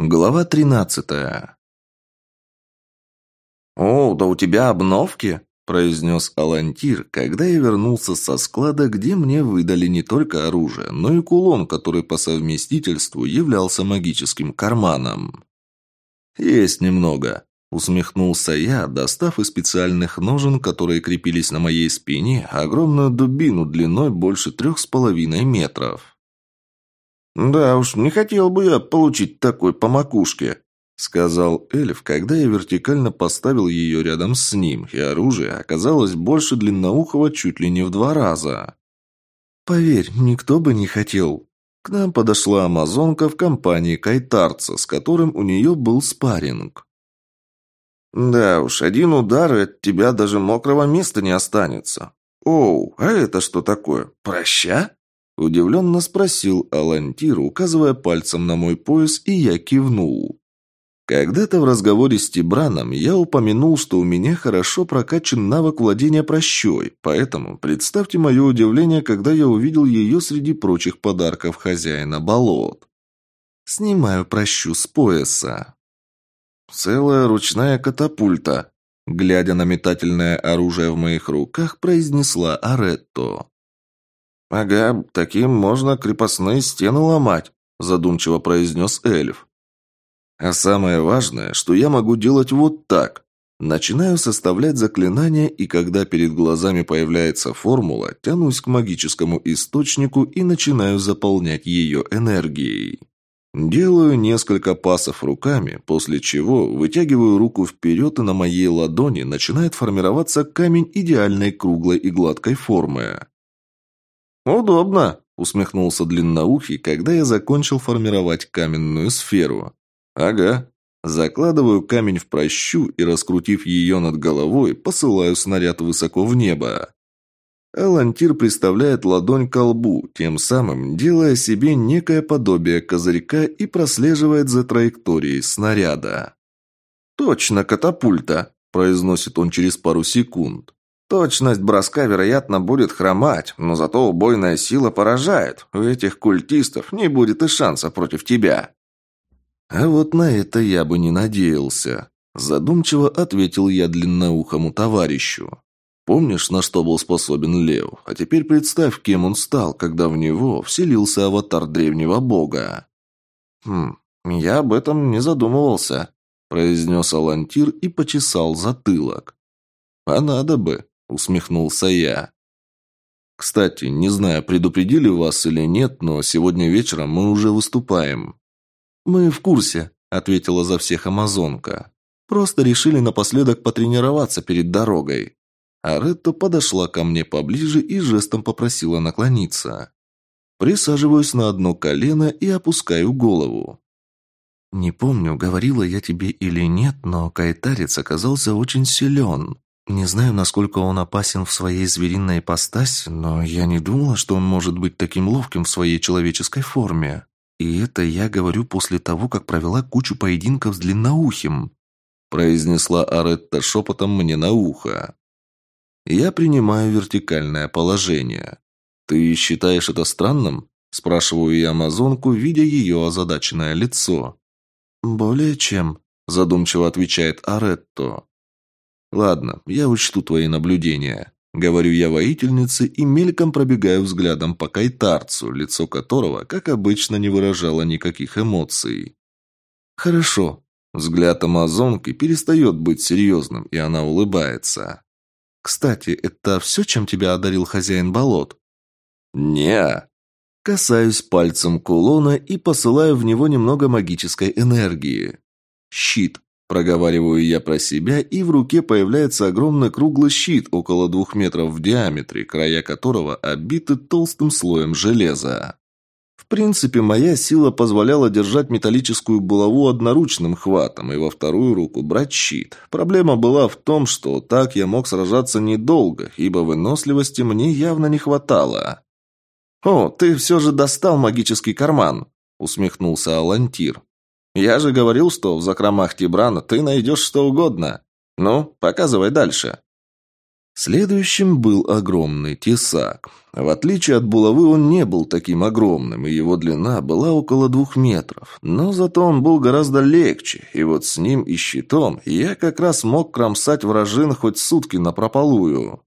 Глава тринадцатая. «О, да у тебя обновки?» – произнес Алантир, когда я вернулся со склада, где мне выдали не только оружие, но и кулон, который по совместительству являлся магическим карманом. «Есть немного», – усмехнулся я, достав из специальных ножен, которые крепились на моей спине, огромную дубину длиной больше трех с половиной метров. «Да уж, не хотел бы я получить такой по макушке», — сказал эльф, когда я вертикально поставил ее рядом с ним, и оружие оказалось больше длинноухого чуть ли не в два раза. «Поверь, никто бы не хотел». К нам подошла амазонка в компании кайтарца, с которым у нее был спарринг. «Да уж, один удар, и от тебя даже мокрого места не останется. Оу, а это что такое? Проща?» Удивленно спросил Алантир, указывая пальцем на мой пояс, и я кивнул. Когда-то в разговоре с Тибраном я упомянул, что у меня хорошо прокачан навык владения прощой, поэтому представьте мое удивление, когда я увидел ее среди прочих подарков хозяина болот. Снимаю прощу с пояса. Целая ручная катапульта, глядя на метательное оружие в моих руках, произнесла Аретто. «Ага, таким можно крепостные стены ломать», – задумчиво произнес эльф. «А самое важное, что я могу делать вот так. Начинаю составлять заклинания, и когда перед глазами появляется формула, тянусь к магическому источнику и начинаю заполнять ее энергией. Делаю несколько пасов руками, после чего вытягиваю руку вперед, и на моей ладони начинает формироваться камень идеальной круглой и гладкой формы. «Удобно», – усмехнулся длинноухий, когда я закончил формировать каменную сферу. «Ага». Закладываю камень в прощу и, раскрутив ее над головой, посылаю снаряд высоко в небо. Алантир приставляет ладонь к лбу, тем самым делая себе некое подобие козырька и прослеживает за траекторией снаряда. «Точно, катапульта!» – произносит он через пару секунд. Точность броска, вероятно, будет хромать, но зато убойная сила поражает. У этих культистов не будет и шанса против тебя. А вот на это я бы не надеялся. Задумчиво ответил я длинноухому товарищу. Помнишь, на что был способен Лев? А теперь представь, кем он стал, когда в него вселился аватар древнего бога. Хм, я об этом не задумывался, произнес Алантир и почесал затылок. А надо бы усмехнулся я. Кстати, не знаю, предупредили вас или нет, но сегодня вечером мы уже выступаем. Мы в курсе, ответила за всех амазонка. Просто решили напоследок потренироваться перед дорогой. А Ретто подошла ко мне поближе и жестом попросила наклониться. Присаживаюсь на одно колено и опускаю голову. Не помню, говорила я тебе или нет, но кайтарец оказался очень силен. Не знаю, насколько он опасен в своей звериной ипостаси, но я не думала, что он может быть таким ловким в своей человеческой форме. И это я говорю после того, как провела кучу поединков с длинноухим», произнесла Аретта шепотом мне на ухо. «Я принимаю вертикальное положение. Ты считаешь это странным?» спрашиваю я амазонку, видя ее озадаченное лицо. «Более чем», задумчиво отвечает Аретто. «Ладно, я учту твои наблюдения», — говорю я воительнице и мельком пробегаю взглядом по кайтарцу, лицо которого, как обычно, не выражало никаких эмоций. «Хорошо». Взгляд амазонки перестает быть серьезным, и она улыбается. «Кстати, это все, чем тебя одарил хозяин болот?» «Не». Касаюсь пальцем кулона и посылаю в него немного магической энергии. Щит. Проговариваю я про себя, и в руке появляется огромный круглый щит около двух метров в диаметре, края которого обиты толстым слоем железа. В принципе, моя сила позволяла держать металлическую булаву одноручным хватом и во вторую руку брать щит. Проблема была в том, что так я мог сражаться недолго, ибо выносливости мне явно не хватало. «О, ты все же достал магический карман!» — усмехнулся Алантир. Я же говорил, что в закромах Тибрана ты найдешь что угодно. Ну, показывай дальше». Следующим был огромный тесак. В отличие от булавы, он не был таким огромным, и его длина была около двух метров. Но зато он был гораздо легче, и вот с ним и щитом я как раз мог кромсать вражин хоть сутки напропалую.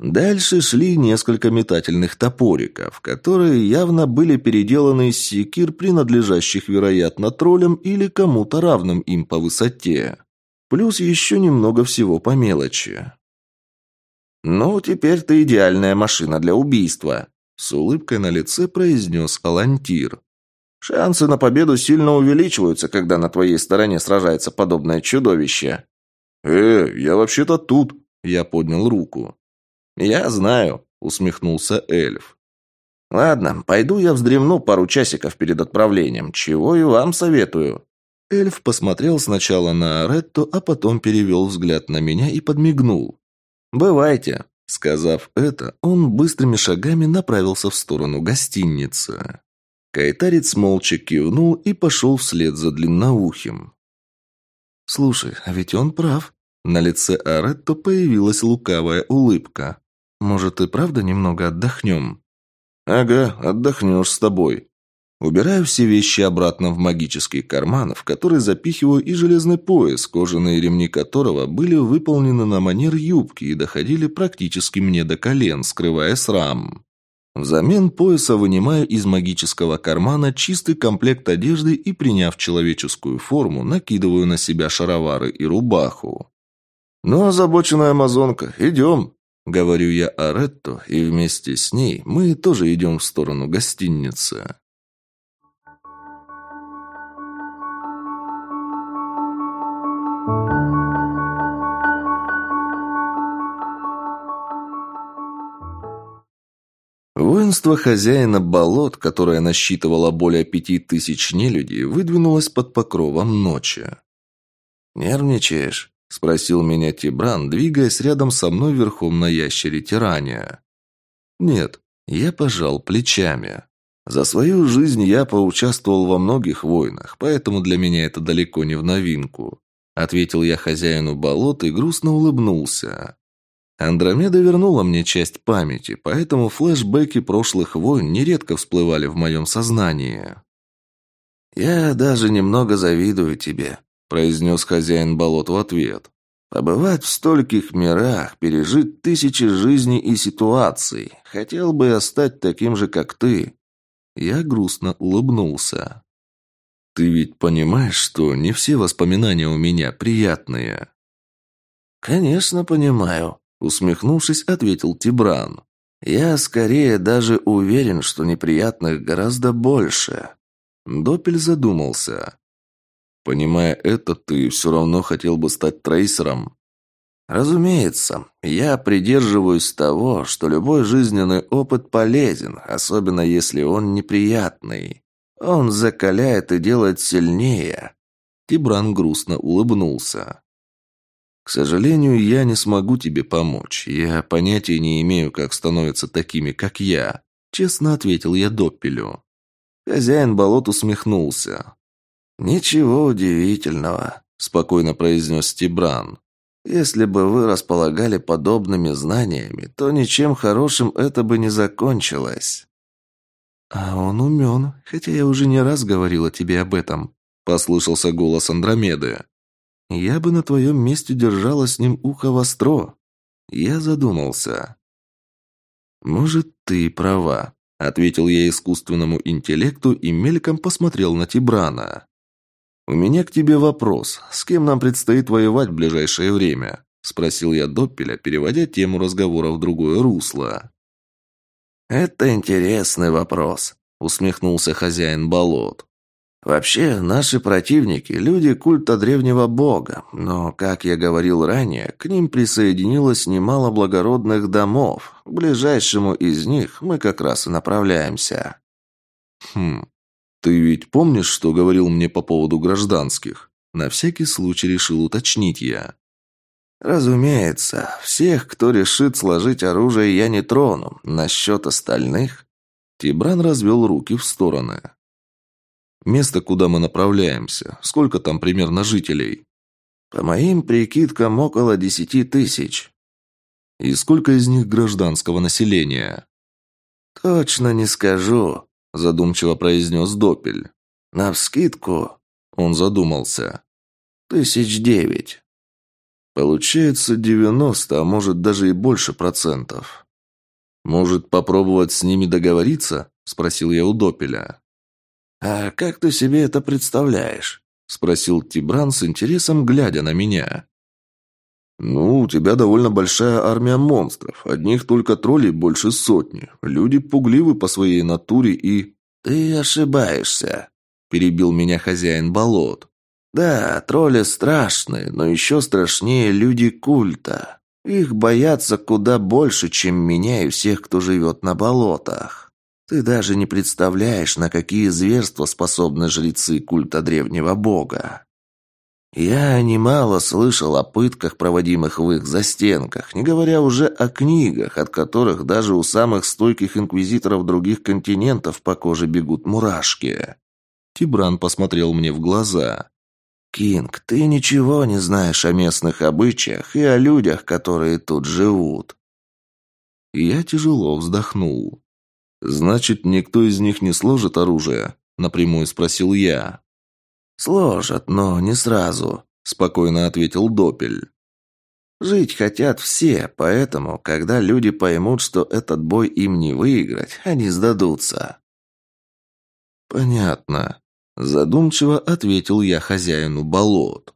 Дальше шли несколько метательных топориков, которые явно были переделаны из секир, принадлежащих, вероятно, троллям или кому-то равным им по высоте. Плюс еще немного всего по мелочи. «Ну, теперь ты идеальная машина для убийства», — с улыбкой на лице произнес Алантир. «Шансы на победу сильно увеличиваются, когда на твоей стороне сражается подобное чудовище». «Э, я вообще-то тут», — я поднял руку. «Я знаю», — усмехнулся эльф. «Ладно, пойду я вздремну пару часиков перед отправлением, чего и вам советую». Эльф посмотрел сначала на Аретто, а потом перевел взгляд на меня и подмигнул. «Бывайте». Сказав это, он быстрыми шагами направился в сторону гостиницы. Кайтарец молча кивнул и пошел вслед за длинноухим. «Слушай, а ведь он прав». На лице Аретто появилась лукавая улыбка. «Может, и правда немного отдохнем?» «Ага, отдохнешь с тобой», Убираю все вещи обратно в магический карман, в который запихиваю и железный пояс, кожаные ремни которого были выполнены на манер юбки и доходили практически мне до колен, скрывая срам. Взамен пояса вынимаю из магического кармана чистый комплект одежды и, приняв человеческую форму, накидываю на себя шаровары и рубаху. «Ну, озабоченная амазонка, идем!» Говорю я Аретто, и вместе с ней мы тоже идем в сторону гостиницы. Воинство хозяина болот, которое насчитывало более пяти тысяч нелюдей, выдвинулось под покровом ночи. «Нервничаешь?» – спросил меня Тибран, двигаясь рядом со мной верхом на ящере тирания. «Нет», – я пожал плечами. «За свою жизнь я поучаствовал во многих войнах, поэтому для меня это далеко не в новинку», – ответил я хозяину болот и грустно улыбнулся. Андромеда вернула мне часть памяти, поэтому флешбеки прошлых войн нередко всплывали в моем сознании. «Я даже немного завидую тебе», – произнес хозяин болот в ответ. «Побывать в стольких мирах, пережить тысячи жизней и ситуаций. Хотел бы я стать таким же, как ты». Я грустно улыбнулся. «Ты ведь понимаешь, что не все воспоминания у меня приятные?» «Конечно, понимаю», Усмехнувшись, ответил Тибран. «Я скорее даже уверен, что неприятных гораздо больше». Допель задумался. «Понимая это, ты все равно хотел бы стать трейсером?» «Разумеется, я придерживаюсь того, что любой жизненный опыт полезен, особенно если он неприятный. Он закаляет и делает сильнее». Тибран грустно улыбнулся. К сожалению, я не смогу тебе помочь. Я понятия не имею, как становятся такими, как я. Честно ответил я Доппелю. Хозяин болот усмехнулся. «Ничего удивительного», – спокойно произнес Тибран. «Если бы вы располагали подобными знаниями, то ничем хорошим это бы не закончилось». «А он умен, хотя я уже не раз говорила тебе об этом», – послышался голос Андромеды. Я бы на твоем месте держала с ним ухо востро. Я задумался. Может, ты права, ответил я искусственному интеллекту и мельком посмотрел на Тибрана. У меня к тебе вопрос. С кем нам предстоит воевать в ближайшее время? спросил я Доппеля, переводя тему разговора в другое русло. Это интересный вопрос, усмехнулся хозяин болот. Вообще, наши противники – люди культа древнего бога, но, как я говорил ранее, к ним присоединилось немало благородных домов. К ближайшему из них мы как раз и направляемся. Хм, ты ведь помнишь, что говорил мне по поводу гражданских? На всякий случай решил уточнить я. Разумеется, всех, кто решит сложить оружие, я не трону. Насчет остальных... Тибран развел руки в стороны. Место, куда мы направляемся. Сколько там примерно жителей? По моим прикидкам, около десяти тысяч. И сколько из них гражданского населения? Точно не скажу, задумчиво произнес Допель. Навскидку, он задумался. Тысяч девять. Получается девяносто, а может даже и больше процентов. Может, попробовать с ними договориться? Спросил я у Допеля. «А как ты себе это представляешь?» Спросил Тибран с интересом, глядя на меня. «Ну, у тебя довольно большая армия монстров. Одних только троллей больше сотни. Люди пугливы по своей натуре и...» «Ты ошибаешься», — перебил меня хозяин болот. «Да, тролли страшные, но еще страшнее люди культа. Их боятся куда больше, чем меня и всех, кто живет на болотах. Ты даже не представляешь, на какие зверства способны жрецы культа древнего бога. Я немало слышал о пытках, проводимых в их застенках, не говоря уже о книгах, от которых даже у самых стойких инквизиторов других континентов по коже бегут мурашки. Тибран посмотрел мне в глаза. «Кинг, ты ничего не знаешь о местных обычаях и о людях, которые тут живут». Я тяжело вздохнул. «Значит, никто из них не сложит оружие?» – напрямую спросил я. «Сложат, но не сразу», – спокойно ответил Допель. «Жить хотят все, поэтому, когда люди поймут, что этот бой им не выиграть, они сдадутся». «Понятно», – задумчиво ответил я хозяину болот.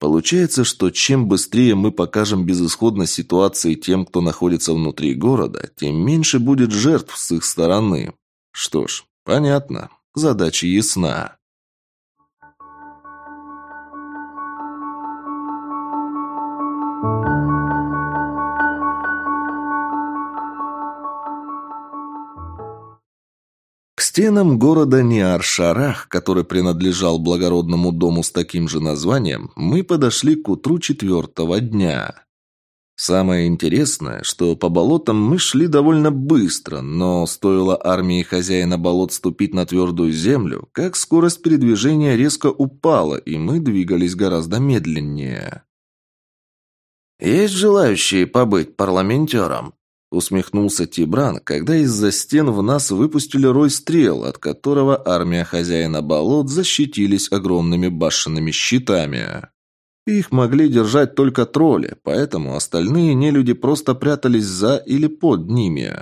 Получается, что чем быстрее мы покажем безысходность ситуации тем, кто находится внутри города, тем меньше будет жертв с их стороны. Что ж, понятно. Задача ясна. Стенам города Ниар-Шарах, который принадлежал благородному дому с таким же названием, мы подошли к утру четвертого дня. Самое интересное, что по болотам мы шли довольно быстро, но стоило армии хозяина болот ступить на твердую землю, как скорость передвижения резко упала, и мы двигались гораздо медленнее. «Есть желающие побыть парламентером?» Усмехнулся Тибран, когда из-за стен в нас выпустили рой стрел, от которого армия хозяина болот защитились огромными башенными щитами. Их могли держать только тролли, поэтому остальные нелюди просто прятались за или под ними.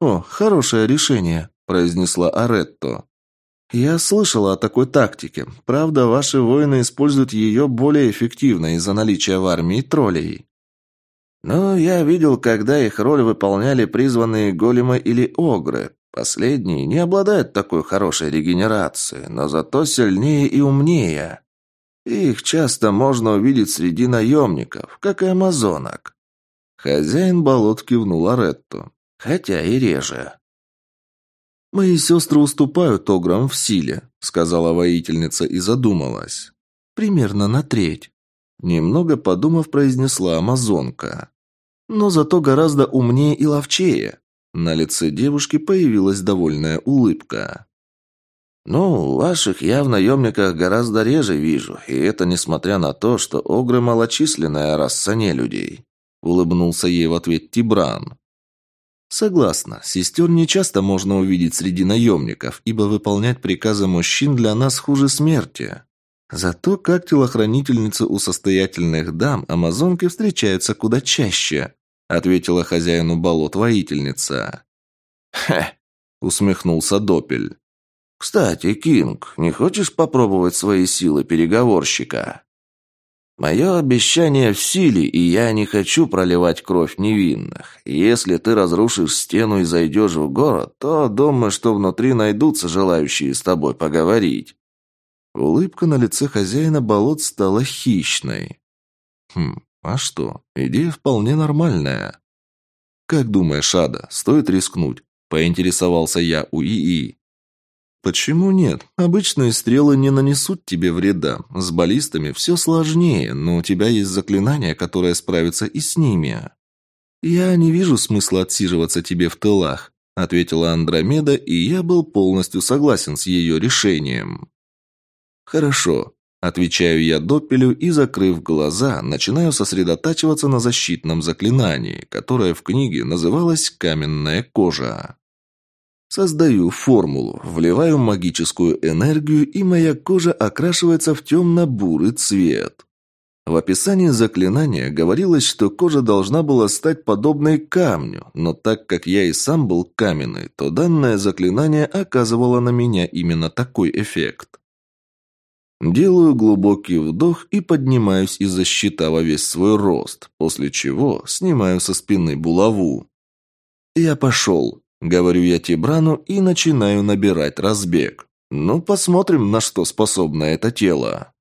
«О, хорошее решение», – произнесла Аретто. «Я слышала о такой тактике. Правда, ваши воины используют ее более эффективно из-за наличия в армии троллей». Но я видел, когда их роль выполняли призванные големы или огры. Последние не обладают такой хорошей регенерацией, но зато сильнее и умнее. Их часто можно увидеть среди наемников, как и амазонок. Хозяин болот кивнул Аретту, хотя и реже. «Мои сестры уступают ограм в силе», — сказала воительница и задумалась. «Примерно на треть». Немного подумав, произнесла амазонка но зато гораздо умнее и ловчее. На лице девушки появилась довольная улыбка. «Ну, ваших я в наемниках гораздо реже вижу, и это несмотря на то, что огры малочисленная раса людей. улыбнулся ей в ответ Тибран. «Согласна, сестер не часто можно увидеть среди наемников, ибо выполнять приказы мужчин для нас хуже смерти. Зато как телохранительницы у состоятельных дам амазонки встречаются куда чаще, ответила хозяину болот воительница. «Хе!» — усмехнулся Допель. «Кстати, Кинг, не хочешь попробовать свои силы переговорщика?» «Мое обещание в силе, и я не хочу проливать кровь невинных. Если ты разрушишь стену и зайдешь в город, то думаю, что внутри найдутся желающие с тобой поговорить». Улыбка на лице хозяина болот стала хищной. Хм, а что, идея вполне нормальная. Как думаешь, Ада, стоит рискнуть? Поинтересовался я у ИИ. Почему нет? Обычные стрелы не нанесут тебе вреда. С баллистами все сложнее, но у тебя есть заклинание, которое справится и с ними. Я не вижу смысла отсиживаться тебе в тылах, ответила Андромеда, и я был полностью согласен с ее решением. «Хорошо», — Отвечаю я Доппелю и, закрыв глаза, начинаю сосредотачиваться на защитном заклинании, которое в книге называлось «каменная кожа». Создаю формулу, вливаю магическую энергию, и моя кожа окрашивается в темно-бурый цвет. В описании заклинания говорилось, что кожа должна была стать подобной камню, но так как я и сам был каменный, то данное заклинание оказывало на меня именно такой эффект. Делаю глубокий вдох и поднимаюсь из-за щита во весь свой рост, после чего снимаю со спины булаву. «Я пошел», — говорю я Тибрану и начинаю набирать разбег. «Ну, посмотрим, на что способно это тело».